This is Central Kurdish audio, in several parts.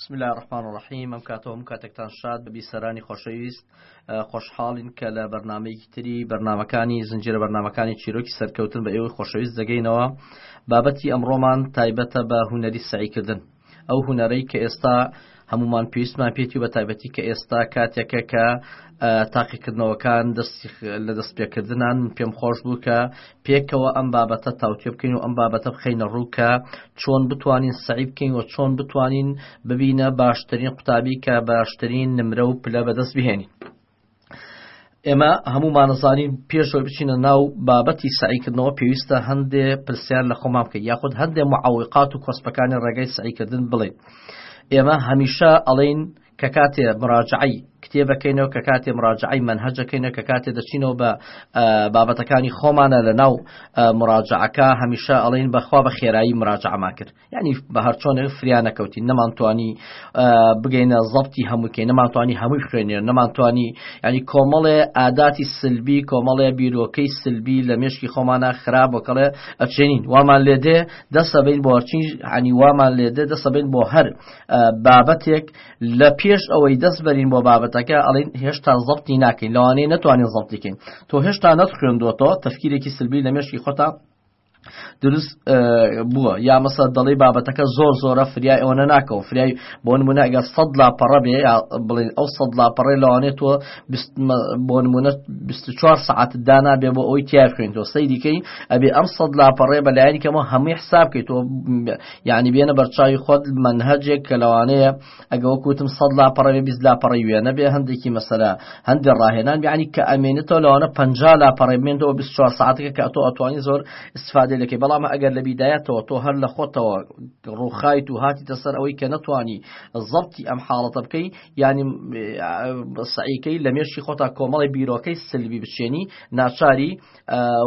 بسم اللە الرحمن الرحیم ئەم کاتەوە ئەم کاتێکتان شاد بە بیسەرانی خۆشەویست خۆشحاڵین کە لە بەرنمەیەکی تری بەرنمەکانی زنجیرە بەرنمەکانی چیرۆکی سەرکەوتن بە ئێوەی خۆشەویست دەگەینەوە بابەتی ئەمڕۆمان تایبەتە بە هوەری سعیکردن ئەو هوەرەی کە ئێستا هەمومان پێویستمان پێێتی بە تایبەتی کە ئێستا کاتێکە کە تاقیکردنەوەکان دەستی لە دەستپێکردنان پێم خۆش بوو کە پێکەوە ئەم بابەتە تاوتوێ بکەین و ئەم بابەتە بخەینە ڕوو کە چۆن بتوانین سعی بکەین و چۆن بتوانین ببینە باشترین قوتابی کە باشترین نمرە و پلە بەدەست بهێنین ئێمە هەمومانەزانین پێشەوە بچینە ناو بابەتی سعیکردنەوە پێویستە هەندێ پرسیار لە خۆمان بکە یاخود هەندێ معوقات و کۆسپەکانی ڕێگەی سعیکردن بڵێ ئێمە هەمیشە ئەڵین کە کاتێ مراجعەی کتێبەکەینەوە کە کاتێ مراجعەی مەنهەجەکەینە کە کاتێ دەچینەوە بە بابەتەکانی خۆمانە لە ناو مراجعەکە هەمیشە ئەڵین بەخوا بە خێرایی مراجعمان کرد یعنی بە هەرچۆنێ فریانە کەوتی نەمانتوانی بگەینە زەبتی هەمووکەی نەمانتوانی هەمووی خوێنێ نەمانتوانی ینی کۆمەڵێ ئاداتی سلبی کۆمەڵێ بیرۆکەی سلبی لە مشکی خۆمانە خراپ وکەڵێ ئەچێنین وامان لێدێ دەسەبین بۆچین عنی وامان لێدێ دەسەبین بۆ هەر بابەتێک لە پێش ئەوەی دەست بەرین بۆ بابەتەکە ئەڵین هێشتا زەبتی ناکەین لەوانەیە نتوانین زەبتیکەین تۆ هێشتا نەت خوێندوەتەوە تەفکیرێکی سلبی لە مێشکی خۆتا دروست بووە یا مەسە دەڵی بابەتەکە زۆر زۆرە فریای ئەوە ناکەەوە فریای بۆ نمونە ئەگەر سەد لا پەڕە بێ یا بڵین ئەو سەد لا پەڕێ لەوانێت تۆ بۆ نمونە 24 ساعت دانا بێ بۆ ئەوی تیا خوێنەوە سەیریکەی ئەبێ ئەم سەد لا پەڕێ بە لایەنکەمە هەمووی حساب بکەیتەوە یەعنی بێنە بەرچاوی خۆت مەنهەجێک کە لەوانەیە ئەگە وەک وتم سەد لاپەڕە بێ بیست لاپەڕەی وێنە بێ هەندێکی مەسەلە هەندێ ڕاهێنان بێ یەعنی کە ئەمێنێتەوە لەوانە پەنجا لاپەڕەی بمێنێتەوە بیست و چوار سەعاتەکە کە تۆ ئەتوانی زۆر ئیستفادەی لێ کەی بەڵام ئەگەر لە بیدایەتەوە تۆ هەر لە خۆتەوە ڕووخایت و هاتیتە سەر ئەوەی کە نەتوانی زەبتی ئەم حاڵەتە بکەی یانی سەعیکەی لە مێشکی خۆتا کۆمەڵی بیرۆکەی سلبی بچێنی ناچاری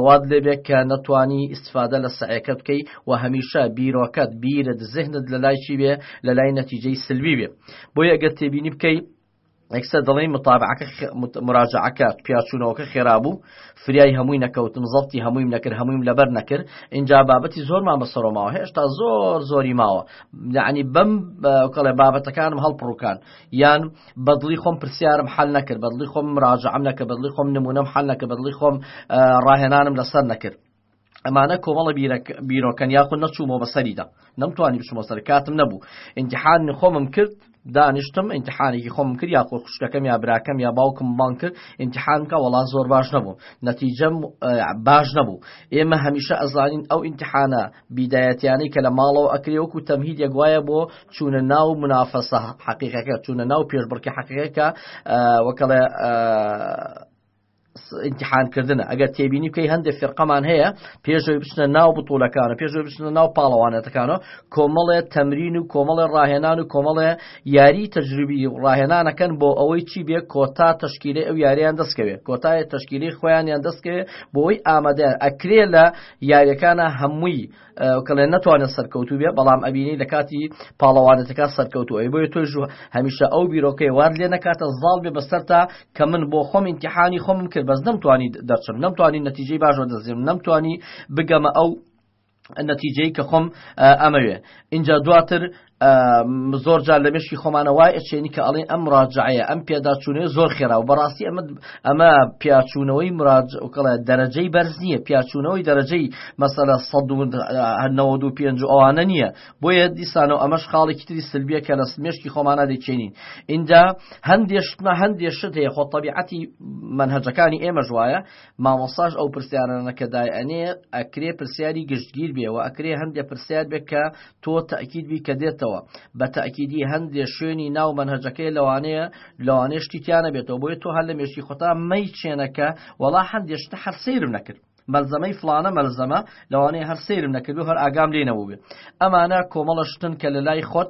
وات لێ بێ کە نەتوانی ئیستفادە لە سەعیەکەت بکەی و هەمیشە بیرۆکەت بیرت زهنت لە لای چی بێ لە لای نەتیجەی سلبی بێ بۆیە گەر تێبینی بکەی ئەکسە دەڵی مطابعەکە مراجعەکە پیاچوونەوەکە خێرا بوو فریای هەمووی نەکەوتم زەڵتی هەموویم نەکرد هەموویم لەبەر نەکرد اینجا بابەتی زۆرمان بەسەرۆماوە هێشتا زۆر زۆری ماوە یعنی بەم کەڵێ بابەتەکانم هەڵپڕووکان یان بەدڵی خۆم پرسیارم حەل نەکرد بەدڵی خۆم مراجعم نەکرد بەدڵی خۆم نمونەم حەل نەکرد بەدڵی خۆم ڕاهێنانم لەسەر نەکرد ئەمانە کۆمەڵە بیرۆکەن یاخود نەچوومەوە بەسەریدا نەمتوانی بچمە سەر کاتم نەبوو ئینتحان خۆمم کرد دانیشتم ئینتحانێکی خۆم کرد یا خۆ خوشکەکەم یا براکەم یا باوکم بان کرد ئینتحانکە وڵا زۆر باش نەبوو نەتیجەم باش نەبوو ئێمە هەمیشە ئەزانین ئەو ئینتحانە بیدایەتیانەی کە لە ماڵەوە ئەکرێ وەکو تەمهیدێک وایە بۆ چوونە ناو منافەسە حەقیقەکە چوونە ناو پێشبڕکێ حەقیقەکە وەکەڵێ ئینتحانکردنە ئەگەر تێبینی بکەی هەندێک فرقەمان هەیە پێشەوەی بچنە ناو بتوڵەکانە پێشەوە بچنە ناو پاڵەوانێتەکانەوە کۆمەڵێ تەمرین و کۆمەڵێ ڕاهێنان و کۆمەڵێ یاری تەجروبی ڕاهێنانەکەن بۆ ئەوەی چی بێ کۆتا تشکیلی ئەو یاریان دەستکەوێت کۆتایە تشکیلی خۆیانیان دەستکەوێت بۆی ئامادەیان ئەکرێ لە یاریەکانە هەمووی کەڵێن نەتوانێت سەرکەوتو بێ بەڵام ئەبینی لە کاتی پاڵەوانێتەکە سەرکەوتو ئەی بۆیە تۆش هەمیشە ئەو بیرۆکەی وارد لێ نەکاتە زاڵ بێ بەسەر تا کە من بۆ خۆم ئینتیحانی خۆم کرد بەس نەمتوانی دەرچم نەمتوانی نەتیجەی باشەوە دەزیم نەمتوانی بگەمە ئەو نەتیجەی کە خۆم ئەمەوێ اینجا دواتر زۆر جار لە مشکی خۆمانە وای ئەچێنی کە ئەڵێن ئەم ڕاجعەیە ئەم پێداچوونێ زۆر خێرا و بەڕاستی ئەمە ئەمە پیاچوونەوەی مراجکڵە دەرەجەی بەرز نییە پیاچوونەوەی دەرەجەی مەسەلە 1995 ئەوانە نییە بۆیە دیسانەوە ئەمەش خاڵێکی تری سلبیە کە لە مشکی خۆمانە دەچێنین اینجا هەندێشتمە هەندێشت هەیە خۆ طببیعەتی منهجەکانی ئێمەش وایە مامۆساش ئەو پرسیارانەکەدای ئەنێ ئەکرێ پرسیاری گشتگیر بێەوە ئەکرێ هەندێک پرسیار بێت کە تۆ تەئکید بی کە دێتەوە بە تەئکیدی هەندێ شوێنی ناو مەنهەجەکەی لەوانەیە لەوانەیە شتی تیا نەبێتەوە بۆیە تۆ هەر لە مێشکی خۆتا مەیچێنە کە وەڵا هەندێ شتە هەر سەیرم نەکرد مەلزەمەی فلانە مەلزەمە لەوانەیە هەر سەیرم نەکرد و هەر ئاگام لێ نەبووبێ ئەمانە کۆمەڵە شتن کە لە لای خۆت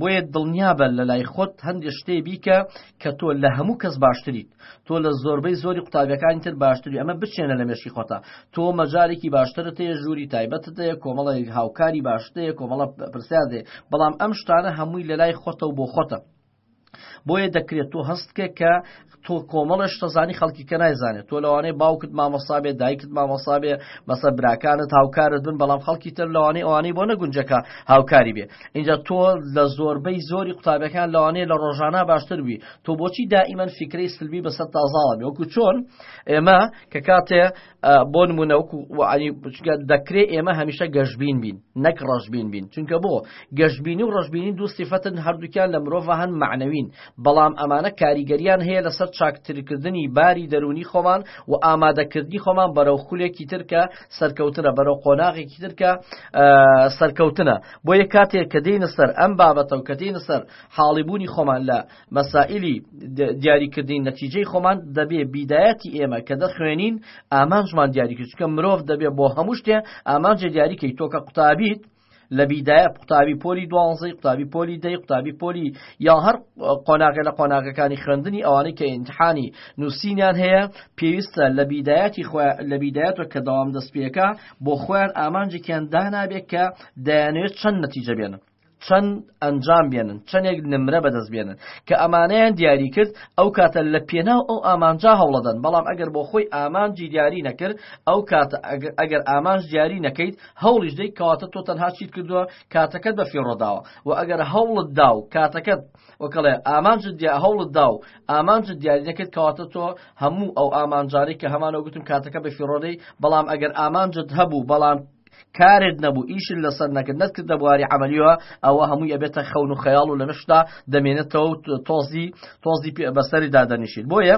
بۆیە دڵنیابە لە لای خۆت هەندێک شتێ بیکە کە تۆ لە هەموو کەس باشتریت تۆ لە زۆربەی زۆری قوتابیەکانی تر باشتری ئەمە بچێنە لە مێشی خۆتا تۆ مەجارێکی باشترت هەیە ژووری تایبەتت هەیە کۆمەڵی هاوکاری باشتەیە کۆمەڵە پرسیادێ بەڵام ئەم شتانە هەمووی لە لای خۆتە و بۆ خۆتە بۆیە دەکرێت تۆ هەست بکە کە تۆ کۆمەڵە شتەزانی خەڵکی کە نایزانێت تۆ لەوانەیە باوکت مامەسابێت دایکت مامەسابێ بەسە براکانت هاوکارت بن بەڵام خەڵکی تر لەوانەیە ئەوانەی بۆ نەگونجەکە هاوکاری بێ اینجا تۆ لە زۆربەی زۆری قوتابەکان لەوانەیە لە ڕۆژانە باشتر بووی تۆ بۆچی دائیمەن فکری سلبی بەسەر تازاوە بێ وەکو چۆن ئێمە کە کاتێ بۆ نمونە وەکو وعلی بچگە دەکرێت ئێمە هەمیشە گەشببین بین نەک ڕژبین بین چونکە بۆ گەشببینی و ڕژبینی دوو سیفەتن هەردووکیان لە مرۆڤ هەن معنەوین بەڵام ئەمانە کاریگەریان هەیە لەسەر چاکترکردنی باری دەرونی خۆمان و ئامادەکردنی خۆمان بەرەو خولێکی ترکە سەرکەوتنە بەرەو قۆناغێکی ترکە سەرکەوتنە بۆ یە کاتێک کە دێنە سەر ئەم بابەتە و کە دێنە سەر حاڵیبوونی خۆمان لە مەسائیلی دیاریکردنی نەتیجەی خۆمان دەبێ بیدایەتی ئێمە کە دەخوێنین ئامانجمان دیاریکرد چکە مرۆڤ دەبێ بۆ هەموو شتێ ئامانجە دیاریکەی تۆکە قوتابیت لە بیدایە قوتابی پۆلی دوانزەی قوتابی پۆلی دەی قوتابی پۆلی یا هەر قۆناغێ لە قۆناغەکانی خوێندنی ئەوانەی کە ئینتحانی نووسینیان هەیە پێویستە لە بیدایەتی لە بیدایەتە کە داوام دەستپێکە بۆ خۆیان ئامانجێکیان دانابێت کە دەیانێت چەند نەتیجە بێنن چەند ئەنجام بێنن چەندێک نمرە بەدەست بێنن کە ئەمانەیان دیاری کرد ئەو کاتە لە پێناو ئەو ئامانجا هەوڵەدەن بەڵام ئەگەر بۆ خۆی ئامانجی دیاری نەکرد ئەو کاتە ئەگەر ئامانج دیاری نەکەیت هەوڵیش دەیت کەواتە تۆ تەنها چیت کردووە کاتەکەت بە فێڕۆداوە و ئەگەر هەوڵت دا و کاتەکەت وەکەڵێ ئامانجت دیا هەوڵت دا و ئامانجت دیاری نەکرد کەواتە تۆ هەموو ئەو ئامانجاری کە هەمانەوە گوتم کاتەکە بە فێڕۆدەی بەڵام ئەگەر ئامانجت هەبوو بەڵام کارت نەبوو ئیشت لەسەر نەکرد نەتکردە بواری عملیوە ئەوە هەمووی ئەبێتە خەون و خەیاڵ و لەمەشدا دەمێنێتەوە تۆزی تۆزی بەسەری دادەنیشیت بۆیە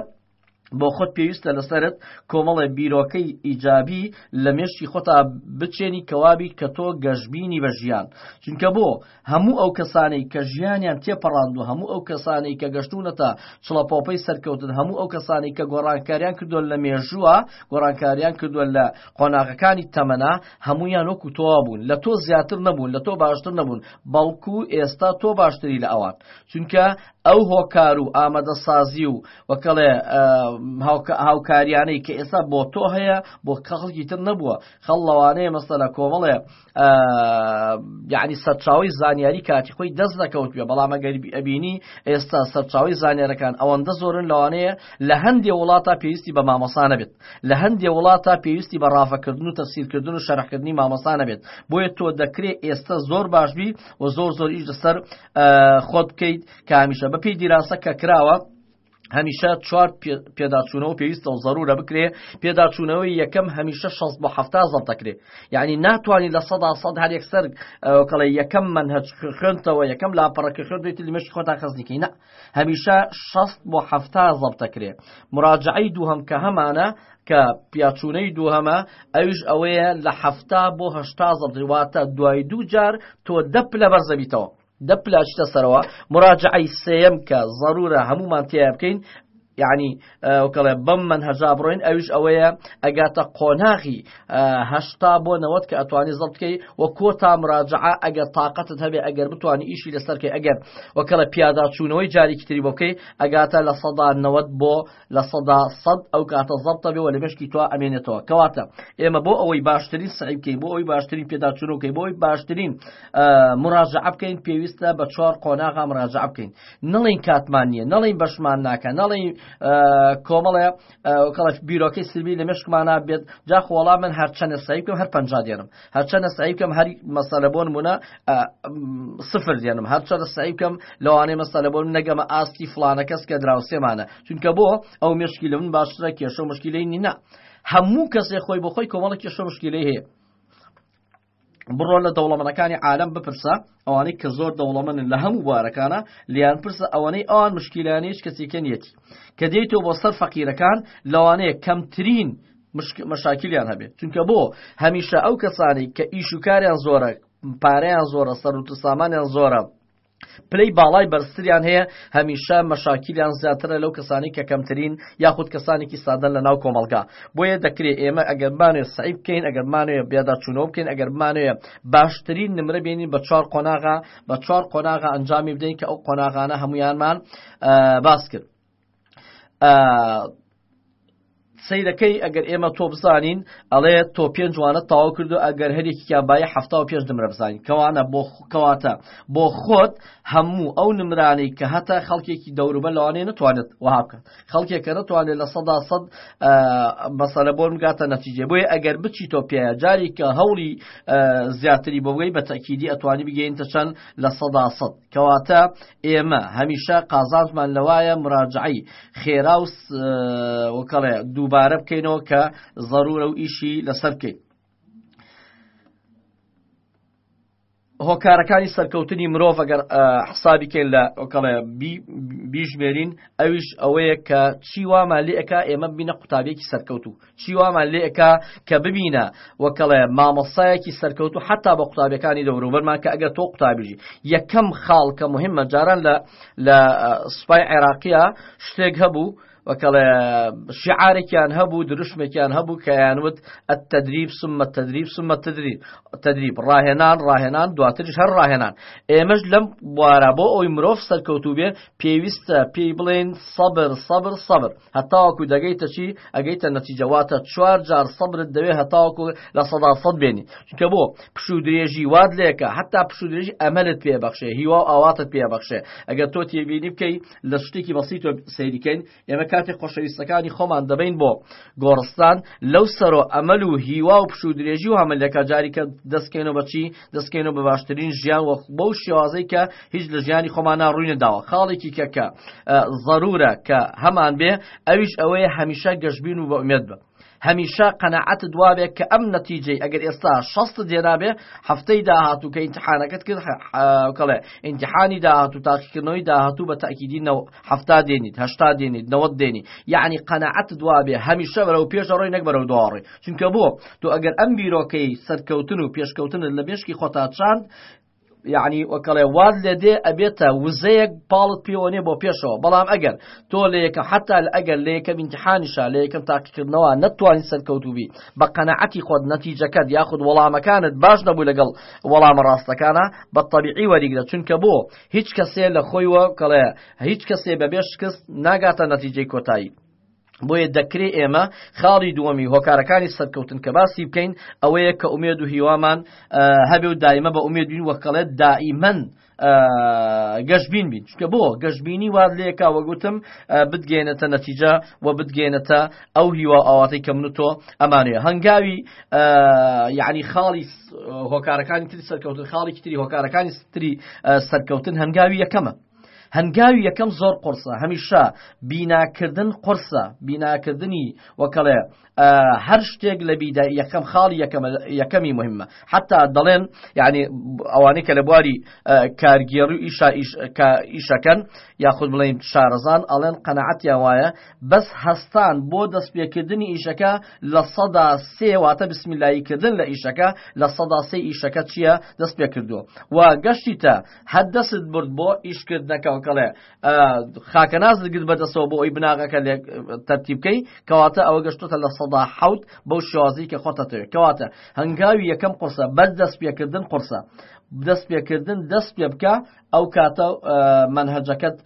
بۆ خۆت پێویستە لەسرت کۆمەڵێ بیرۆکەی ئیجابی لە مێشتی خۆتا بچێنی کەوابی کە تۆ گەشببینی بە ژیان چونکە بۆ هەموو ئەو کەسانەی کە ژیانیان تێپەڕاندووە، هەموو ئەو کەسانەی کە گەشتوونەتە چڵەپۆپەی سەرکەوتن، هەموو ئەو کەسانەی کە گۆڕانکاریان کردووە لە مێژووە، گۆڕانکاریان کردووە لە قۆناغەکانی تەمەنا، هەموویان وەکو تۆوا بوون، لە تۆ زیاتر نەبوون، لە تۆ باشتر نەبوون، بەڵکو ئێستا تۆ باشتری لە ئەوان، چونکە ئەو هۆکار و ئامادەسازی و وەکەڵێ هاوکاریانەی کە ئێستا بۆ تۆ هەیە بۆ خەڵکی تر نەبووە، خەڵ لەوانەیە مەسەلە کۆمەڵێ یعنی سەرچاوی زانیاری کاتی خۆی دەست دەکەوتێ بەڵام ئەگەر ئەبینی ئێستا سەرچاوی زانێرەکان ئەوەندە زۆرن لەوانەیە لە هەندێ وڵاتە پێویستی بە مامەسانە بێت لە هەندێ وڵاتە پێویستی بە ڕافەکردن و تەسیرکردن و شەرحکردنی مامەسانە بێت بۆیە تۆ دەکرێت ئێستا زۆر باشبی و زۆر زۆر ئیش لەسەر خۆت بکەیت کامیشە بەپی دیراسە کە کراوە هەمیشە چوار پێداچوونەوە پێویستە و ضرورە بکرێ پێداچوونەوەی یەکەم هەمیشە 16 بۆ هەفتا زەب دەکرێ یعنی ناتوانانی لە سەدا سەد هەر یەکسەر کەڵێ یەکەم من هەچ خوێنتەوە یەکەم لاپەڕەکە خوێنێتی لمەش خۆتا خەزنیکەی نە هەمیشە 16 بۆ هەفتا زەب دەکرێ مراجعی دووهم کە هەمانە کە پیاچوونەی دووهەمە ئەوش ئەوەیە لە هەفتا بۆ هەشتا زەبواتە دوای دوو جار تۆ دەپ لە بەرزەبیتەوە دە پلە ئەچتە سەرەوە مراجعەی سێیەم کە زەرورە هەموومان تێیا بکەین یعنی وکەڵێ بەم من هەژا بڕۆین ئەوش ئەوەیە ئەگاتە قۆناغی هەشتا بۆ نەوەت کە ئەتوانی زەبتکەی و کۆتا مراجعە ئەگەر تااقەتت هەبێ ئەگەر بتانی ئیشی لەسەرکەی ئەگەر وەکەڵە پیاداچوونەوەی جارێکی تری بۆکەی ئەگاتە لە سەدا نەوەت بۆ لە سەدا سەد ئەو کاتە زەبتە بێ و لە مێشکی تۆ ئەمێنێتەوە کەواتە ئێمە بۆ ئەوەی باشترین سعی بکەین بۆ ئەوی باشترین پێداچوون بکەین بۆ ئەوی باشترین مراجعە بکەین پێویستە بە چوار قۆناغا مراجعە بکەین نەڵین کاتمان نییە نەڵین بەشمان ناکە نەڵین کۆمەڵێ کەڵش بیرۆکەی سلبی لە مێشکمانە بێت جاخۆڵا من هەرچەنە سعی بکەم هەر پەنجا دێنم هەرچەنە سەعی بکەم هەر مەسەلە بۆ نمونە سفر دێنم هەرچەنە سەعی بکەم لەوانەیە مەسەلە بۆ نەگەمە ئاستی فلانە کەس کە دراوسێمانە چونکە بۆ ئەو مشکی لە من باشترە کێشە و مشکیلەی نینا هەموو کەسێ خۆی بۆ خۆی کۆمەڵە کێشە مشکیلەی هەیە بڕۆ لە دەوڵەمەنەکانی عالم بپرسە ئەوانەی کە زۆر دەوڵەمەن لە هەموو بارەکانە لیان پرسە ئەوانەی ئەوان مشکیلانیش کەسیکەنیەتی کە دێتەوە بۆ سەر فەقیرەکان لەوانەیە کەمترین مشاکلیان هەبێت چونکە بۆ هەمیشە ئەو کەسانی کە ئیش و کاریان زۆرە پارەیان زۆرە سەروت و سامانیان زۆرە پلەی باڵای بەرزتریان هەیە هەمیشە مەشاکیلیان زیاترە لەو کەسانی کە کەمترین یاخود کەسانێکی سادە لە ناو کۆمەلگا بۆیە دەکرێت ئێمە ئەگەرمانێ سعی بکەین ئەگەرمانێ بێداچوونەوە بکەین ئەگەرمانێ باشترین نمرە بینین بە چوار قۆناغا بە چوار قۆناغا ئەنجامی بدەین کە ئەو قۆناغانە هەمویانمان باس کرد سیرەکەی ئەگەر ئێمە تۆ بزانین ئەڵێ تۆ پێنج وانە تاوا کردو ئەگەر هەرێکیان باە ه پێش نمرە بزانین کەوانە بۆ کەواتە بۆ خۆت هەموو ئەو نمرانەی کە هەتا خەڵکێکی دەوروبە لەوانێ نتوانێت وها بکەن خەڵکێکە نتوانێت لە سەدا سەد بەسەرە بۆن بگاتە نەتیجێ بۆیە ئەگەر بچی تۆ پێ جاری کە هەوڵی زیاتری بۆگەی بە تەکیدی ئەتوانی بگەینتە چەند لە سەدا سەد کەواتە ئێمە هەمیشە قازانجمان لەوایە مراجعی خێرا و وکەڵێ دووبارە بکەینەوە کە ضرورە و ئیشی لەسەر بکەین هۆکارەکانی سەرکەوتنی مرۆڤ گەر حسابی کەین لە ئۆکەڵێ بیژمێرین ئەویش ئەوەیە کە چی وامان لێ ئەک ئێمە بینە قوتابێکی سەرکەوت و چی وامان لێ ئەکا کە ببینە وەکەڵێ مامۆستایەکی سەرکەوتو حتا بە قوتابیەکانی دەوروبەرمان کە ئەگەر تۆ قوتابیژی یەکەم خاڵ کە مهمە جاران لە لە سوپای عێراقیە شتێک هەبوو وەکەڵێ شعارێکیان هەبوو دروشمێکیان هەبوو کەیانوت ئەت تدریب سمە تدریب سمە تدریب تدریب ڕاهێنان ڕاهێنان دواترش هەر ڕاهێنان ئێمەش لەم بوارە بۆ ئەوی مرۆڤ سەرکەوتوبێ پێویستە پێی بڵێن سەبر سەبر سەبر هەتاوەکو دەگەیتە چی ئەگەیتە نەتیجە واتە چوار جار سەبرت دەوێ هەتاوەکو لە سەدا سەد بێنی چونکە بۆ پشوو درێژی وات لێکە حتا پشوو درێژی ئەمەلت پێ بەخشێ هیوا و ئاواتت پێ بەخشێ ئەگەر تۆ تێبینی بکەی لە شتێکی بەسیت تۆ سەیریکەین ئێمە کاتێک خۆشەویستەکانی خۆمان دەبین بۆ گۆڕستان لەو سەرۆ ئەمەل و هیوا و پشوو درێژی و هەمەلەکە جاریکە دەستکەینەوە بەچی دەستکەین و بە باشترین ژیان وە بەو شێوازەی کە هیچ لە ژیانی خۆمان ناڕووی نەداوە خاڵێکی کە کە ضرورە کە هەمان بێ ئەویش ئەوەیە هەمیشە گەشببین و بە ئومێد بە هەمیشە قەنەعەت دوابێت کە ئەم نەتیجەی ئەگەر ئێستا شەست دێنابێ هەفتەی داهاتوو کە ئینتحانەکەت کرد کەڵێ ئینتحانی داهاتوو تاقیکردنەوەی داهاتوو بە تاکیدی نەوە حەفتا دێنیت هەشتا دێنیت نەوەت دێنی یعنی قەناعەتت وابێ هەمیشە بەرەو پێش ئەڕۆی نەک بەرەو دواڕۆی چونکە بۆ تۆ ئەگەر ئەم بیرۆکەی سەرکەوتن و پێشکەوتنت لە مێشکی خۆتا چاند یعنی وەکەڵێ واد لێ دێ ئەبێتە وزەیەک پاڵت پێوەێ بۆ پێشەوە بەڵام ئەگەر تۆ لە یەکە حتا ئەگەر لە یەکەم امتحانیشا لە یەکەم تاقیکردنەوە نەتوانانی سەرکەوتوبی بە قەنەعەتی خۆت نەتیجەکەت یاخود وەڵامەکانت باش نەبوو لەگەڵ وەڵامە ڕاستەکانە بە طبیعی وەریگرە چونکە بۆ هیچ کەسێ لە خۆیوە کەڵێ هیچ کەسێ بەبێ شکست ناگاتە نەتیجەی کۆتایی. بۆیە دەکرێ ئێمە خاڵی دووەمی هۆکارەکانی سەرکەوتن کە باسی بکەین ئەوەیە کە ئومێد و هیوامان هەبێ و دایمە بە ئومێدوین وەکەڵێت دائیمەن گەشببین بین چکە بۆ گەشببینی واد لێکا وەگوتم بتگەێنێتە نەتیجە و بتگەێنێتە ئەو هیوا و ئاواتەی کە من و تۆ ئەمانەیە هەنگاوی یعنی خاڵی هۆکارەکانی تری سەرکەوتن خاڵی تری هۆکارەکانی تری سەرکەوتن هەنگاوی یەکەمە هەنگاوی یەکەم زۆر قرسە هەمیشە بیناکردن قرسە بیناکردنی وەکەڵێ هەر شتێک لە بیدا یەکەم خاڵی یەکەمی مهمە حتا دەڵێن یعنی ئەوانەی کە لە بواری کارگێڕ و ئیشا ئیشەکەن یاخود بڵین شارەزان ئەڵێن قەنەعەتیان وایە بەس هەستان بۆ دەستپێکردنی ئیشەکە لە سەدا سێ واتە بسمیلایی کردن لە ئیشەکە لە سەدا سێ ئیشەکە چیە دەست پێ کردووە و گەشتیتە هەر دەست برد بۆ ئیشکردنەکەەوە کەڵێ خاکەناز گرت بەدەستەوە بۆ ئەوی بناغەکە لێ تەرتیبکەی کەواتە ئەوە گەشتۆتە لە سەدا حوت بەو شوازی کە خۆتەتەوێت کەواتە هەنگاوی یەکەم قرسە بەر دەست پێکردن قرسە دەست پێکردن دەست پێ بکە ئەو کاتە مەنهەجەکەت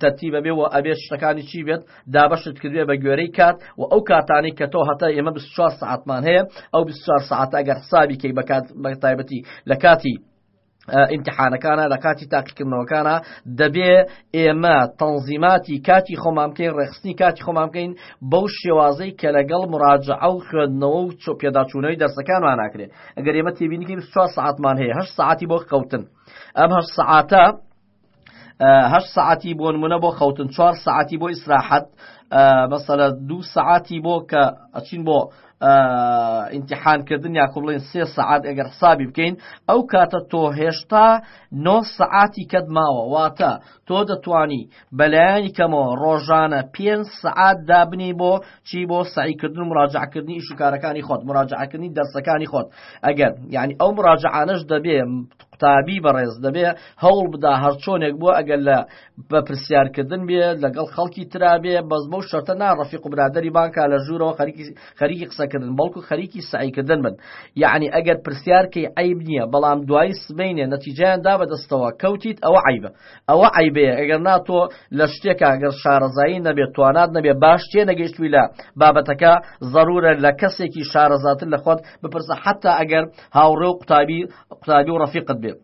تەرتیب ئەبێ و ئەبێت شتەکانی چی بێت دابەشت کردوێ بە گوێرەی کات و ئەو کاتانی کە تۆ هەتا ئێمە 24 ساعتمان هەیە ئەو 24 ساعت ئەگەر حسابی کەی بەکات بە تایبەتی لە کاتی ئیمتحانەکانە لە کاتی تاقیکردنەوەکانە دەبێ ئێمە تەنزیماتی کاتی خۆمان بکەین ڕێخستنی کاتی خۆمان بکەین بەو شێوازەی کە لەگەڵ مراجە ئەو خوێندنەوە و چۆپێداچوونەوەی دەرسەکانمان ناکرێت ئەگەر ئێمە تێبینیکەین ساعتمان هەیە هە ساعتی بۆ کەوتن ئەم هەشت سەعاتە هەشت سەعاتی بۆ نمونە بۆ خەوتن چوار سەعاتی بۆ ئیسراحەت مەسەلە دوو سەعاتی بۆ کە ئەچین بۆ ئینتحانکردن یاکو بڵێن سێ سعات ئەگەر حسابی بکەین ئەو کاتە تۆ هێشتا نۆ سعاتی کەت ماوە واتە تۆ دەتانی بەلایەنی کەمەوە ڕۆژانە پێنج سەعات دابنی بۆ چی بۆ سعیکردن و مراجعکردنی ئیش و کارەکانی خۆت مراجعکردنی دەرسەکانی خۆت ئەگەر یعنی ئەو مراجعانەش دەبێ قوتابی بەڕێز دەبێ هەوڵ بدا هەرچۆنێک بووە ئەگەر لە بە پرسیارکردن بێ لەگەڵ خەڵکی ترابێ بەس بەو شەرتە نا ڕەفیق و برادری بانکە لە ژوورەوە خەریکی قسەکردن بەڵکو خەریکی سعیکردن بن یعنی ئەگەر پرسیارکەی عیب نییە بەڵام دوایی سبینێ نەتیجیان دا بەدەستەوە کەوتیت ئەوە عیبە ئەوە عەیبەیە ئەگەرنا تۆ لە شتێکا گەر شارەزایی نەبێت توانات نەبێت باش تێنەگەیشتووی لە بابەتەکە زەرورە لە کەسێکی شارەزاتر لە خۆت بپرسە حەتا ئەگەر هاوڕێ و قوتابی قوتابی و ڕەفیقت بێت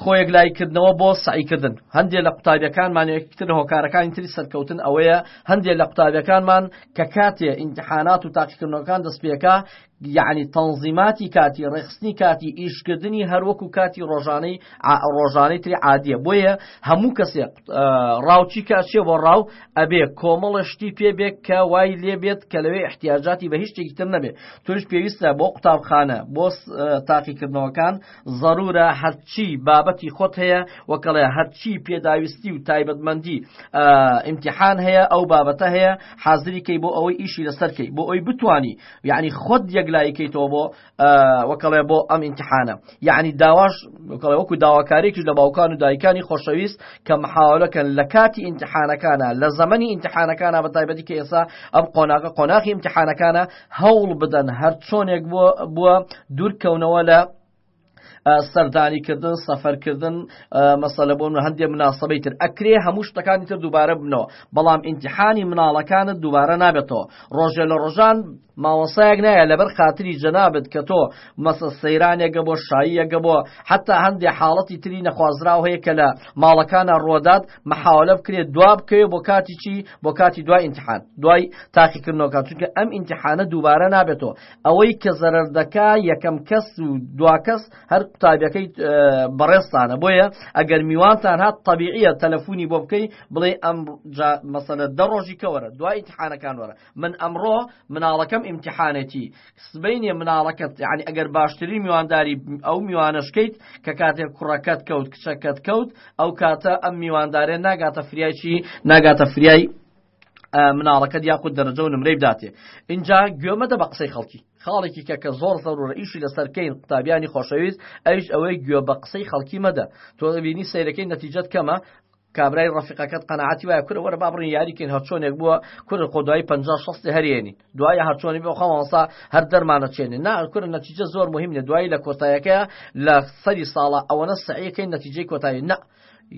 خۆیەک لایکردنەوە بۆ سعیکردن هەندێک لە قوتابیەکانمان یەکتر هۆکارەکانی تری سەرکەوتن ئەوەیە هەندێک لە قوتابیەکانمان کە کاتێ ئینتحانات و تاقیکردنەوەکان دەستپێکا یەعنی تەنزیماتی کاتی ڕێکخستنی کاتی ئیشکردنی هەر وەکو کاتی ڕۆژانەی عا ڕۆژانەی تری عادیە بۆیە هەموو کەسێک ڕاو چی کا چێ بۆ ڕاو ئەبێ کۆمەڵە شتی پێ بێ کە وای لێ بێت کە لەوێ احتیاجاتی بە هیچ شتێکی تر نەبێ تۆش پێویستە بۆ قوتابخانە بۆ تاقیکردنەوەکان ضرورە هەرچی بابەتی خۆت هەیە وەکەڵێ هەرچی پێداویستی و تایبەتمەندی ئیمتیحان هەیە ئەو بابەتە هەیە حازری کەی بۆ ئەوەی ئیشی لەسەر کەی بۆ ئەوی بتوانی یعنی خۆت یەکلایی کەیتەوە بۆ وەکەڵێ بۆ ئەم ئینتحانە یعنی داواش وکڵێ وەکو داواکارێکی لە باوکان و دایکانی خۆشەویست کە محاولەکەن لە کاتی ئینتحانەکانە لە زەمەنی ئینتحانەکانە بە تایبەتی کە ئێسا ئەم قۆناغە قۆناغی ئینتحانەکانە هەوڵ بدەن هەر چۆنێک بووە دوورکەونەوە لە سەردانی کردن سەفەرکردن مەسەلە بۆن هەندێک مناسبەی تر ئەکرێ هەموو شتەکانی تر دووبارە بنەوە بەڵام ئینتحانی مناڵەکانت دووبارە نابێتەوە ڕۆژێ لە ڕۆژان ماوەسایەک نایە لەبەر خاتری جەنابەت کە تۆ مەسە سەیرانێکە بۆ شاییەکە بۆ حتا هەندێک حاڵەتی تری نەخوازراو هەیە کە لە ماڵەکانە ڕۆدات محاولە بکرێت دوا بکەوێت بۆ کاتی چی بۆ کاتی دوای ئینتحان دوای تاقیکردنەوەکان چونکە ئەم ئینتحانە دووبارە نابێتەوە ئەوەی کە زەرەر دەکا یەکەم کەس و دواکەس هەر قوتابیەکەی بەڕێستانە بۆیە ئەگەر میوانتان هات طببیعە تەلەفۆنی بۆ بکەی بڵێ ئەم مەسەلە دە ڕۆژی کەوەرە دوای ئیتحانەکان وەرە من ئەمڕۆ مناڵەکەم ئیمتحانێتی سبینێ مناڵەکەت یعنی ئەگەر باشترین میوانداری ئەو میوانەشکەیت کە کاتێک کوڕەکەت کەوت کچەکەت کەوت ئەو کاتە ئەم میواندارێن ناگاتە فریایکی ناگاتە فریای مناڵەکەت یاخود دەرەجە و نمرەی بداتێ اینجا گوێ مەدە بە قسەی خەڵکی خاڵێکی کە کە زۆر زەرورە ئیشی لەسەر کەین قوتابیانی خۆشەویست ئەوش ئەوەی گوێ بە قسەی خەڵکی مەدە تۆ بینی سیرەکەی نەتیجەت کەمە کابرای ڕفیقەکەت قەنەعاتی وایە کورە وەرە بابڕین یاریکەین هەرچۆنێک بووە کورە خۆ دوای پ شستی هەرێنی دوای هەرچۆنی بۆ خەمەوەسا هەر دەرمانە چێنێ ناکورە نەتیجە زۆر مهمە دوایی لە کۆتایەکە لە سەری ساڵە ئەوەنە سعیەکەی نەتیجەی کۆتایی نە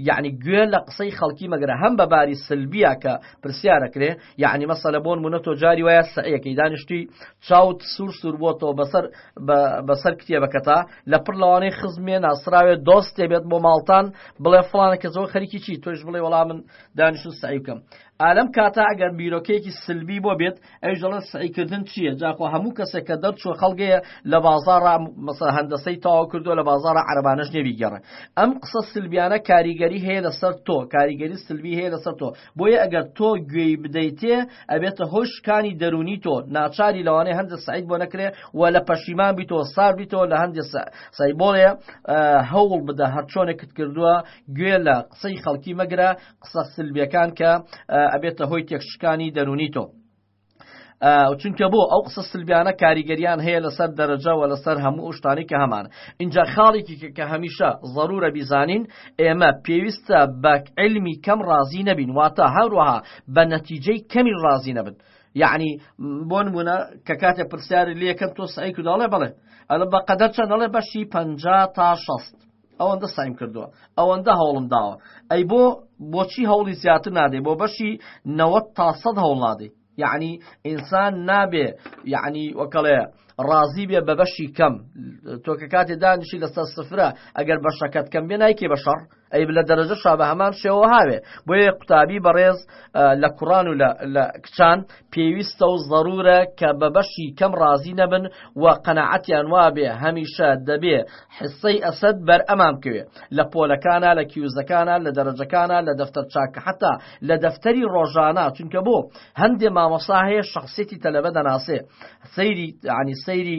یەعنی گوێ لە قسەی خەڵکی مەگرە هەم بە باری سلبیە کە پرسیارەکرێ یەعنی مەسەلە بۆن منە تۆ جاری وایە سعیەکەی دانیشتی چاوت سوور سوور بۆ تۆ بەسەر بەسەر کتێبەکەتا لە پڕ لەوانەی خزمێ ناسراوێ دۆست تێبێت بۆ ماڵتان بڵێ فڵانە کە زەوە خەریکی چی تۆش بڵێ وەڵام من دانیشت سعیکەم ئالم کاتا ئەگەر بیرۆکەیەکی سلبی بۆ بێت ئەویش دەڵێت سعیکردن چییە جاخوا هەموو کەسێک کە دەرچوە خەڵگەیە لە بازارە مەسە هەندەسەی تاوا کردووە لە بازارە عربانەش نێویگەڕێ ئەم قسە سلبیانە کاریگەری هەیە لەسەر تۆ کاریگەری سلبی هەیە لەسەر تۆ بۆیە ئەگەر تۆ گوێی بدەیتێ ئەبێتە هۆی شکانی دەرونی تۆ ناچاری لەوانەیە هەندێک سعید بۆ نەکرێ و لە پەشیمان بیتەوە سار بیتەوە لە هەندێک سای بۆڵێ هەوڵ بدە هەرچۆنێکت کردووە گوێ لە قسەی خەڵکی مەگرە قسە سلبیەکان کە ئەبێتە هۆی تێکشکانی دەرونی تۆ چونکە بۆ ئەو قسە سلبیانە کاریگەریان هەیە لەسەر دەرەجەوە لەسەر هەموو شتانی کە هەمان اینجا خاڵێکی کە هەمیشە ضرورە بیزانین ئێمە پێویستە بە علمی کەم ڕازی نەبین واتە هەروەها بە نەتیجەی کەمی ڕازی نەبن یعنی بۆ نمونە کە کاتێ پرسیاری لەکەم تۆ سعی کوداڵێ بڵێ ئەلە بە قەدەر چەندڵێ بەشی پ تا شەست ئەوەندە سایم کردووە ئەوەندە هەوڵم داوە ئەی بۆ بۆچی هەوڵی زیاتر نادەی بۆ بەشی نەوە تا سەد هەوڵ نادەی یعنی ئینسان نابێ یعنی وەکەڵێ ڕازی بێ بە بەشی کەم تۆکە کاتێ دانیشی لەسەر سفرە ئەگەر بەشەکەت کەم بێ نایکێ بە شەڕ ئەی لە دەرەجە شا بە هەمان شێوە هاوێ بۆیە قوتابی بەڕێز لە کوڕان و لە کچان پێویستە و ضرورە کە بە بەشی کەم ڕازی نەبن و قەنەعەتیان وابێ هەمیشە دەبێ حیسەی ئەسەد بەر ئەمان بکەوێ. لە پۆلەکانا، لە کیوزەکانا، لە دەرەجەکانا، لە دەفتەر چاکە حەتا لە دەفتەری ڕۆژانا چونکە بۆ؟ هەندێ مامۆستا هەیە شەخسیەتی تەلەبە دەناسێ سەیری یانی سەیری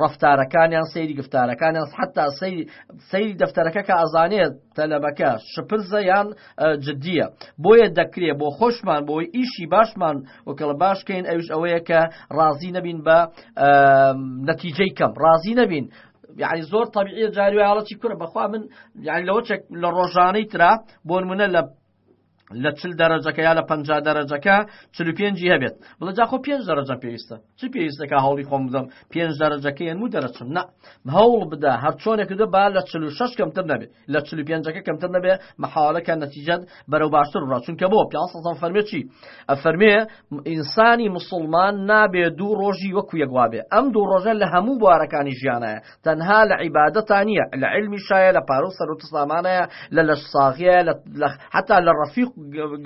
ڕەفتارەکانیان سەیری گفتارەکانیان حەتا سەیری سەیری دەفتەرەکە کە ئەزانێ تەلەبەکە شپرزە یان جدیە بۆیە دەکرێ بۆ خۆشمان بۆی ئیشی باشمان وکەڵ باش کەین ئەوش ئەوەیە کە ڕازی نەبین بە نەتیجەی کەم ڕازی نەبین یعنی زۆر تەبیعیە جاری وایە هەڵەچی کورە بەخوا من یعنی لەوە لە ڕۆژانەی ترا بۆ نمونە لە لە چل دەرەجەکە یا لە پ دەرەجەکە چل پێنجی هەبێت بڵە جاخۆ پێنج دەرەجە پێویستە چ پێویستەکە هەوڵی خۆم بدەم پێنج دەرەجەکەیان و دەرەچم نە هەوڵ بدە هەرچۆنێک دە با لە چل و شش کەمتر نەبێت لە چل و پێنجەکە کەمتر نەبێ مەحاڵە کە نەتیجەت بەرەو باشتر بڕا چونکە بۆ پێ سەزان فەرمێ چی ئەفەرمێ ئینسانی مسلمان نابێ دوو ڕۆژی وەکو یەکوابێ ئەم دوو ڕۆژە لە هەموو بوارەکانی ژیانایە تەنها لە عیباەتانە لە علمی شایە لە پارو سەر و تسلامانەیە لە لەش ساغیە لە حتا لە ڕفیق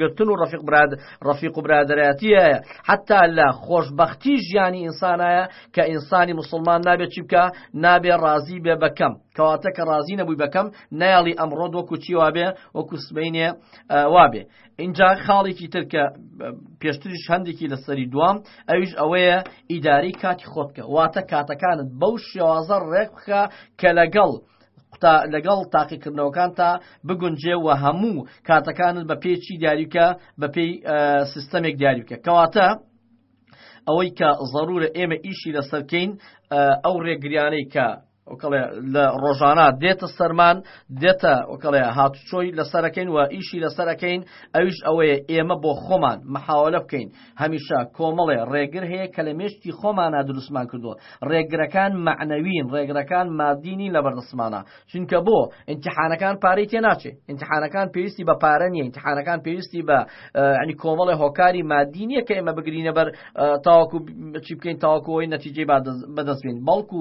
گرتن و ڕفیق براد ڕفیق و برادایەتیە حتا لە خۆشببختی ژیانی ئینسانایە کە ئینسانی مسلمان نابێت چی بکە نابێ ڕازی بێ بەکەم کەواتە کە ڕازی نەبووی بەکەم نایاڵی ئەمڕۆت وەکو چی وابێ وەکو سبینێ وابێ اینجا خاڵێکی تر کە پێشتریش هەندێکی لەسەری دوام ئەویش ئەوەیە ئیداری کاتی خۆتکە واتە کاتەکانت بەو شێوازە ڕێک بکە کە لەگەڵ لەگەڵ تاقیکردنەوەکان تا بگونجێ و هەموو کاتەکانت بە پێچی دیاریکە بە پێی سیستەمێک دیاریکە کەواتە ئەوەی کە ضرورە ئێمە ئیشی لەسەرکەین ئەو ڕێگریانەی کە وکەڵێ لە ڕۆژانە دێتە سەرمان دێتە وکەڵێ هاتوچۆی لەسەرەکەین و ئیشی لەسەرەکەین ئەویش ئەوەیە ئێمە بۆ خۆمان مححاولە بکەین هەمیشە کۆمەڵێ ڕێگر هەیە کە لە مێشتی خۆمانە دروستمان کردووە ڕێگرەکان معنەوین ڕێگرەکان مادینی لە بەردەسمانە چونکە بۆ ئینتحانەکان پارەی تێ ناچێ ئینتحانەکان پێویستی بە پارە نیە ئینتحانەکان پێویستی بە ینی کۆمەڵێ هۆکاری مادی نیە کە ئێمە بگرینە بەر تاوەکو چی بکەین تاوەکۆی نەتیجەی بەدەستبین بەڵکو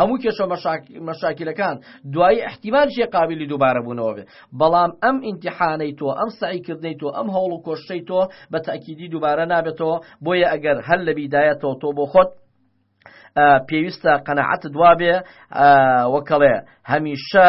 هەموو کێشەو مەشاکیلەکان دوایی ئیحتیمالیشی قابیلی دووبارە بوونەوە بێ بەڵام ئەم ئینتیحانەی تۆ ئەم سەعی کردنەی تۆ ئەم هەوڵ و کۆششەی تۆ بە تەئکیدی دووبارە نابێتەوە بۆیە ئەگەر هەر لە بیدایەتەوە تۆ بۆ خۆت پێویستە قەنەعەتت وابێ وەکەڵێ هەمیشە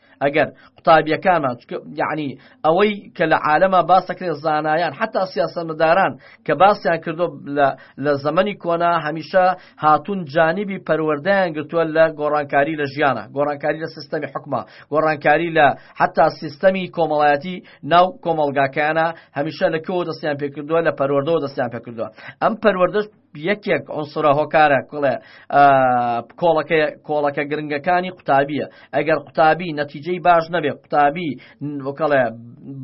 ئەگەر قوتابیەکانمان یعنی ئەوەی کە لە عالەما باسەکرێت زانایان حتا سیاسەمەداران کە باسیان کردو لە زەمەنی کۆنا هەمیشە هاتون جانیبی پەروەردەیان گرتووە لە گۆڕانکاری لە ژیانە گۆڕانکاری لە سیستەمی حکومە گۆڕانکاری لە حتا سیستەمی کۆمەڵایەتی ناو کۆمەلگاکەیانە هەمیشە لە کەەوە دەستیان پێکردووە لە پەروەردەوە دەستیان پێکردووە ئەم پەروەردەش یەکێک ئۆنسرە هۆکارە کوڵێ کۆڵەکە کۆڵەکە گرنگەکانی قوتابیە ئەگەر قوتابی نەتیجەی باش نەبێ قوتابی وکەڵێ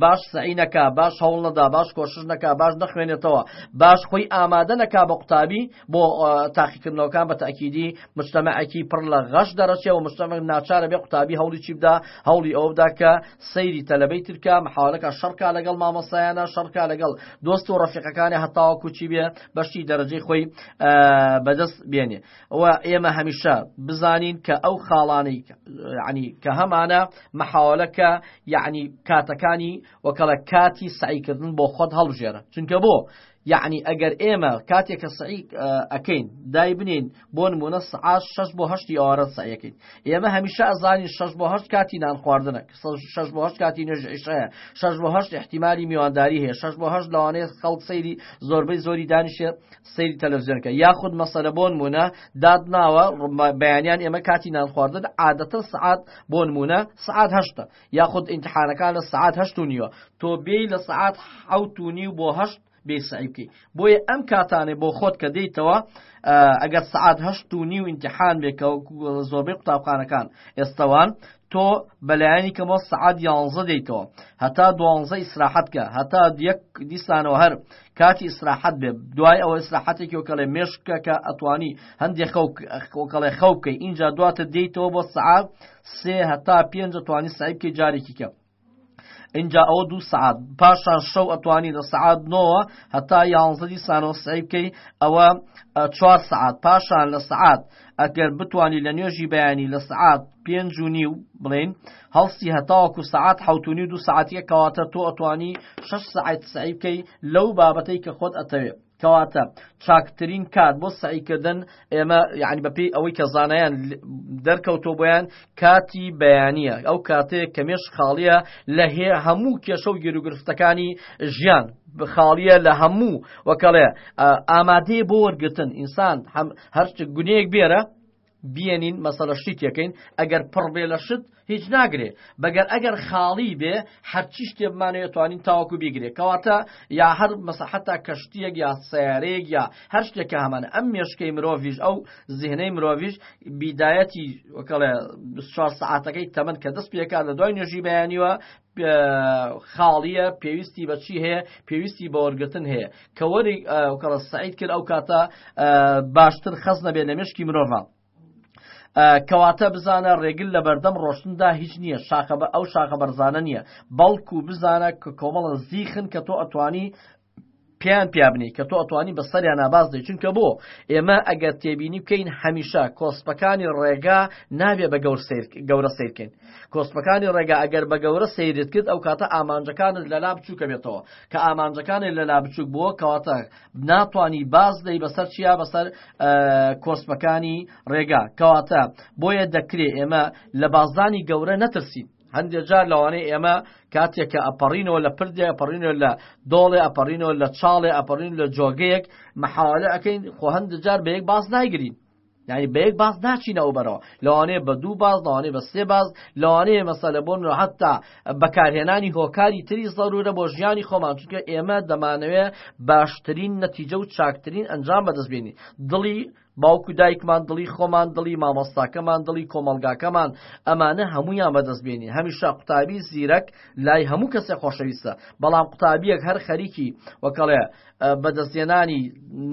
باش سعینەکە باش هەوڵ نەدا باش کۆشش نەکە باش نەخوێنێتەوە باش خۆی ئامادە نەکا بە قوتابی بۆ تاقیکردنەوەکان بە تاکیدی مشتەمەعەکی پڕ لە غەش دەرەچێەوە مشتەمە ناچارە بێ قوتابی هەوڵی چی بدا هەوڵی ئەو بدا کە سەیری تەلەبەی ترکە مححاولەکە شەڕکە لەگەڵ مامەسایانە شەڕکە لەگەڵ دۆست و ڕفیقەکانی هەتاوە کوچی بێ بەشی دەرەجەی خۆی بەدەست بێنێ ئەوە ئێمە هەمیشە بزانین کە ئەو خاڵانەی عنی کە هەمانە مەحاولەکە یعنی کاتەکانی وەکەڵە کاتی سعیکردن بۆ خۆت هەڵبژێرە چونکە بۆ یعنی ئەگەر ئێمە کاتێکە سعی ئەەکەین دای بنین بۆ نمونە سعات شەش بۆ هەشتی ئەوارەت سەعیەکەیت ئێمە هەمیشە ئەزانین شەش بۆ هەشت کاتی نان خواردنە شەش بۆ هەشت کاتی نوێژ عیشەیە شەش بۆ هەشت احتیممالی میوانداری هەیە شەش بۆ هەشت لەوانەیە خەڵک سەیری زۆربەی زۆری دانیشێ سەیری تەلەڤزیۆنکە یاخود مەسەرە بۆ نمونە داد ناوە بەیانیان ئێمە کاتی نان خواردن عادەتە سعات بۆ نمونە سعات هەشتە یاخود ئینتحانەکان لە سعات هەشت و نیوە تۆ بێی لە سعات حوت و نیو بۆ هەشت بێ سعی بکەی بۆیە ئەم کاتانێ بۆ خۆت کە دەیتەوە ئەگەر سعات هەشت و نیو ئینتحان بێکە زۆربەی قوتابخانەکان ئێستەوان تۆ بەلایەنی کەمەوە سعات یانزە دەیتەوە هەتا دوانزە ئیسراحەتکە هەتا یەک دیسانەوە هەر کاتی ئیسراحەت بێ دوای ئەوە ئیسراحەتێکی وکەڵێ مێشکە کە ئەتوانی هەندێک خەوکەڵێ خەوکەی اینجا دواتە دەیتەوە بۆ سعات سێ هەتا پێنج توانی سعیبکە جارێکی کە ئینجا ئەوە دوو سعات پاشان شەو ئەتوانی لە سعات نۆوە هەتا یانزە دیسانەوە سعی بکەی ئەوە چوار سعات پاشان لە سعات ئەگەر بتانی لە نوێژی بەیانی لە سعات پێنج و نیو بڵین هەڵستی هەتاوەکو سعات حوتونی و دوو سعاتیە کەواتە تۆ ئەتوانی شش سعات سعی بکەی لەو بابەتەی کە خۆت ئەتەوێت کەواتە چاکترین کات بۆ سەعی کردن ئێمە یعنی بەپێی ئەوەی کە زانایان دەرکەوتۆ بۆیان کاتی بەیانە ئەو کاتێک کە مێش خاڵیە لە هێ هەموو کێشە و گیروگرفتەکانی ژیان خاڵیە لە هەموو وەکەڵێ ئامادەی بۆ وەرگتن ئینسان هەرچ گونەیەک بێرە بیەنین مەسەلە شتی تێکەین ئەگەر پڕ بێ لە شت هیچ ناگرێ بەگەر ئەگەر خاڵی بێ هەرچی شتێ بمانەوێت توانین تاوەکو بیگرێ کەواتە یا هەر مەسەحەتا کەشتیەک یا سیارەیەک یا هەر شتێکە هەمان ئەم مێشکەی مرۆڤش ئەو زیهنەی مرۆڤش بیدایەتی وەکەڵێ سوار سعاتەکەی تەمەن کە دەست پێکات لە دوای نوێژی بەیانیوە خاڵیە پێویستی بەچی هەیە پێویستی بەوەرگتن هەیە کە وەری کەڵە سعید کرد ئەو کاتە باشتر خەز نەبێ لە مشکی مرۆڤە کەواتە بزانە ڕێگل لە بەردەم ڕۆشتندا هیچ نییە شاخە بە ئەو شاخە بەرزانە نییە بەڵکو بزانە کە کۆمەڵە زیخن کە تۆ ئەتوانی پێیان پیابنێی کە تۆ ئەتوانی بە سەریانا باز دەی چونکە بۆ ئێمە ئەگەر تێبینی بکەین هەمیشە کۆسپەکانی ڕێگا نابێ بە گەور سیر گەورە سیرکەین کۆسپەکانی ڕێگا ئەگەر بە گەورە سیرت کرد ئەو کاتە ئامانجەکانت لە لا بچووکە بێتەوە کە ئامانجەکانی لە لا بچووک بووە کەواتە ناتوانی باز دەی بەسەر چیا بەسەر کۆسپەکانی ڕێگا کەواتە بۆیە دەکرێ ئێمە لە بازدانی گەورە نەترسین هەندێک جار لەوانەیە ئێمە کاتێک کە ئەپەڕینەوە لە پردێ ئەپەڕینەوە لە دۆڵێ ئەپەڕینەوە لە چاڵێ ئەپەڕین لە جۆگەیەک محاولە ئەەکەین خۆ هەندێک جار بە یەک باز نایگرین یعنی بە یەک باز ناچینە ئەو بەرەوە لەوانەیە بە دوو باز لەوانێ بە سێ باز لەوانەیە مەسەلە بۆن حتا بەکارهێنانی هۆکاری تری زەرورە بۆ ژیانی خۆمان چونکە ئێمە دەمانەوێت باشترین نەتیجە و چاکترین ئەنجام بەدەستبێنی دڵی باوک و دایکمان دڵی خۆمان دڵی مامۆستاکەمان دڵی کۆمەڵگاکەمان ئەمانە هەموویان بەدەست بێنین هەمیشە قوتابی زیرەک لای هەموو کەسێ خۆشەویستە بەڵام قوتابیەک هەر خەریکی وەکەڵێ بەدەستێنانی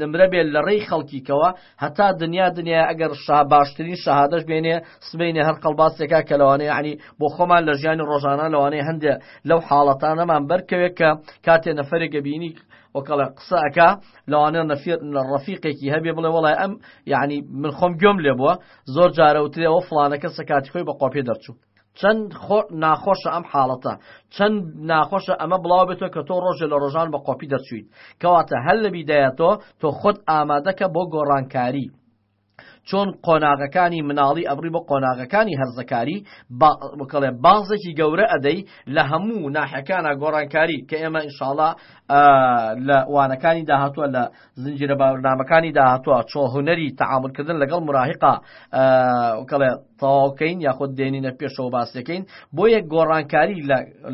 نمرە بێت لە ڕێی خەڵکیکەوە هەتا دنیا دنیا ئەگەر شا باشترین شەهادەش بێنێ سبینێ هەر قەڵباسێکا کە لەوانەیە عنی بۆ خۆمان لە ژیانی ڕۆژانە لەوانەیە هەندێک لەو حاڵەتانەمان بەرکەوێت کە کاتێ نەفرێکە بینی وەکەڵە قسەکە لەوانەیە نەفیر ڕەفیقێکی هەبێ بڵێ وڵای ئەم یعنی من خۆم گوێم لێ بووە زۆر جارەوترێەوە فلانە کەسە کاتی خۆی بە قۆپێ دەرچوو چەند ناخۆشە ئەم حاڵەتە چەند ناخۆشە ئەمە بڵاو بێتەوە کە تۆ ڕۆژێ لە ڕۆژان بە قۆپی دەرچویت کەواتە هەر لە بیدایەتەوە تۆ خۆت ئامادەکە بۆ گۆڕانکاری چۆن قۆناغەکانی مناڵی ئەبڕی بۆ قۆناغەکانی هەرزەکاری با بکەڵێ بازێکی گەورە ئەدەی لە هەموو ناحەکانە گۆڕانکاری کە ئێمە ئینشاڵا لە وانەکانی داهاتووە لە زنجیرە باورنامەکانی داهاتووە چۆ هوەری تعاملکردن لەگەڵ مراهقا کەڵێ تەواوکەین یاخود دێنینە پێشەوە باسەکەین بۆ یەک گۆڕانکاری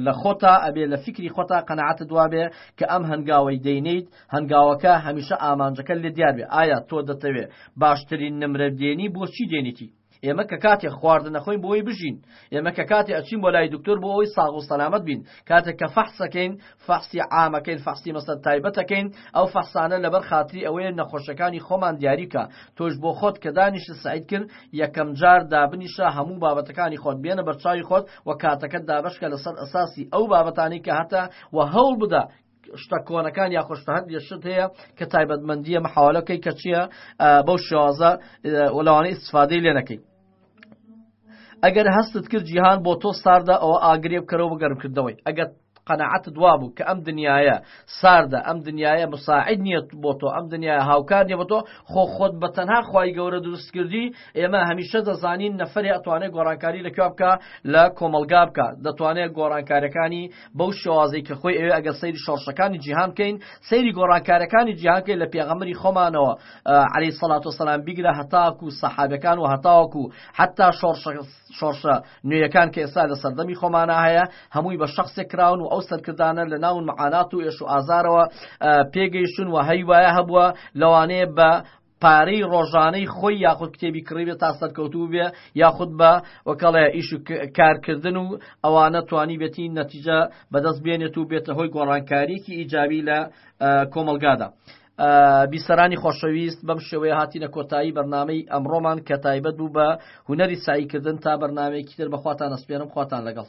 لە خۆتا ئەبێ لە فکری خۆتا قەنەعاتت وابێ کە ئەم هەنگاوی دەینیت هەنگاوەکە هەمیشە ئامانجەکە لێ دیار بێ ئایا تۆ دەتەوێ باشترین نمرە دێنی بۆ چی دێنیتی ئێمە کە کاتێ خواردن نەخۆین بۆی بژین ئێمە کە کاتێ ئەچین بۆ لای دکتۆر بۆ ئەوی ساغ و سەلامەت بین کاتێک کە فەحسەکەین فەحسی عامەکەین فەحسی مەسەر تایبەتەکەین ئەو فەحسانە لەبەر خاتری ئەوەیە نەخۆشەکانی خۆمان دیاری کا تۆش بۆ خۆت کە دانیشت سەعید کرد یەکەم جار دابنیشە هەموو بابەتەکانی خۆت بێنە بەرچاوی خۆت و کاتەکەت دابەشکە لەسەر ئەساسی ئەو بابەتانەی کە هەتە و هەوڵ بدە شتە کۆنەکان یاخۆش هەند شت هەیە کە تایبەتمەندیە مەحاالەکەی کە چییە بەو شازە وەلاوانە ئیسفادەی لێ نەکەی ئەگەر هەستت کرد جیهان بۆ تۆ ساردە ئەوە ئاگرێ بکەرەوە بگەرمکردنەوەی ئەگەر قەنەعەت دوا بوو کە ئەم دنیاە ساردە ئەم دنیاە مساعد نییەت بۆ تۆ ئەم دنیا هاوکار نیە بە تۆ خۆ خۆت بە تەنها خی گەورە دروست کردی ئێمە هەمیشە دەزانین نەفری ئەتوانێت گۆڕانکاری لە کوێ بکە لە کۆمەلگا بکە دەتوانێت گۆڕانکارەکانی بەو شێوازەی کە خۆی ئەوێ ئەگەر سەیری شۆڕشەکانی جیهان بکەین سەیری گۆڕانکارەکانی جیهان بکەین لە پێغەمبەری خۆمانەوە عەلەیهی سەڵات وەسەلام بیگرە هەتاکوو سەحابەکان و هەتاوەکوو حەتتا شۆڕشە شۆڕشە نوێیەکان کە ئێستا لە سەردەمی خۆمانا هەیە هەمووی بە شەخسێک کراون و ئەو سەرکردانە لە ناون معانات و ئێش و ئازارەوە پێگەیشتون و هەی وایە هەبووە لەوانەیە بە پارەی ڕۆژانەی خۆی یاخود کتێبی کڕیبێت تا سەرکەوتوو بێ یاخود بە وەکەڵێ ئیش و کارکردن و ئەوانە توانی بێتی نەتیجە بەدەست بێنێت و بێتە هۆی گۆڕانکاریەکی ئیجابی لە کۆمەلگادا. بیسەرانی خۆشەویست بەم شێوەیە هاتینە کۆتایی بەرنمەی ئەمڕۆمان کە تایبەت بوو بە هوەری ساییکردن تا بەرنمەیەکی تر بەخواتان ئەسپێنم خواتان لەگەڵ.